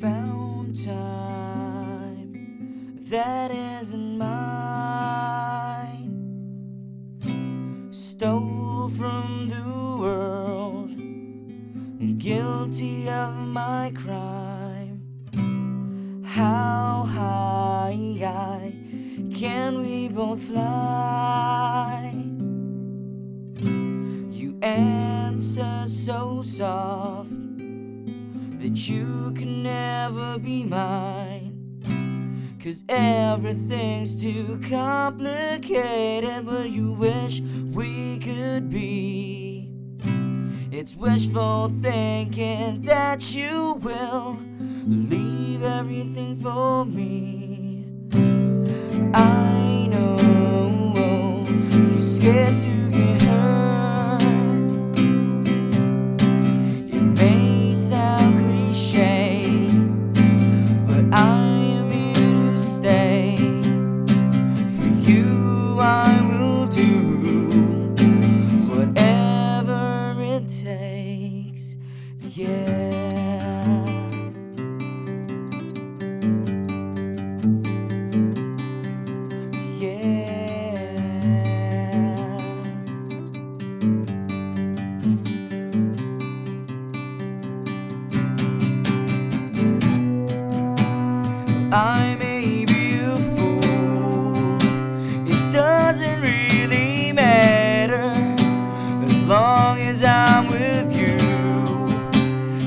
Found time that isn't mine, stole from the world, guilty of my crime. How high can we both fly? You and answer uh, so soft that you can never be mine. Cause everything's too complicated, but you wish we could be. It's wishful thinking that you will leave everything for me. I may be a fool. It doesn't really matter as long as I'm with you.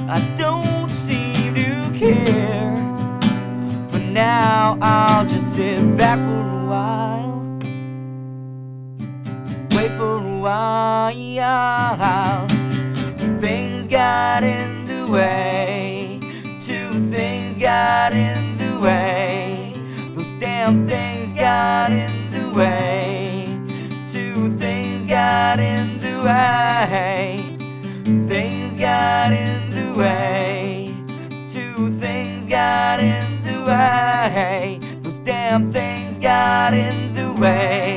I don't seem to care. For now, I'll just sit back for while. Things got in the way. Two things got in the way. Those damn things got in the way. Two things got in the way. Things got in the way. Two things got in the way. Those damn things got in the way.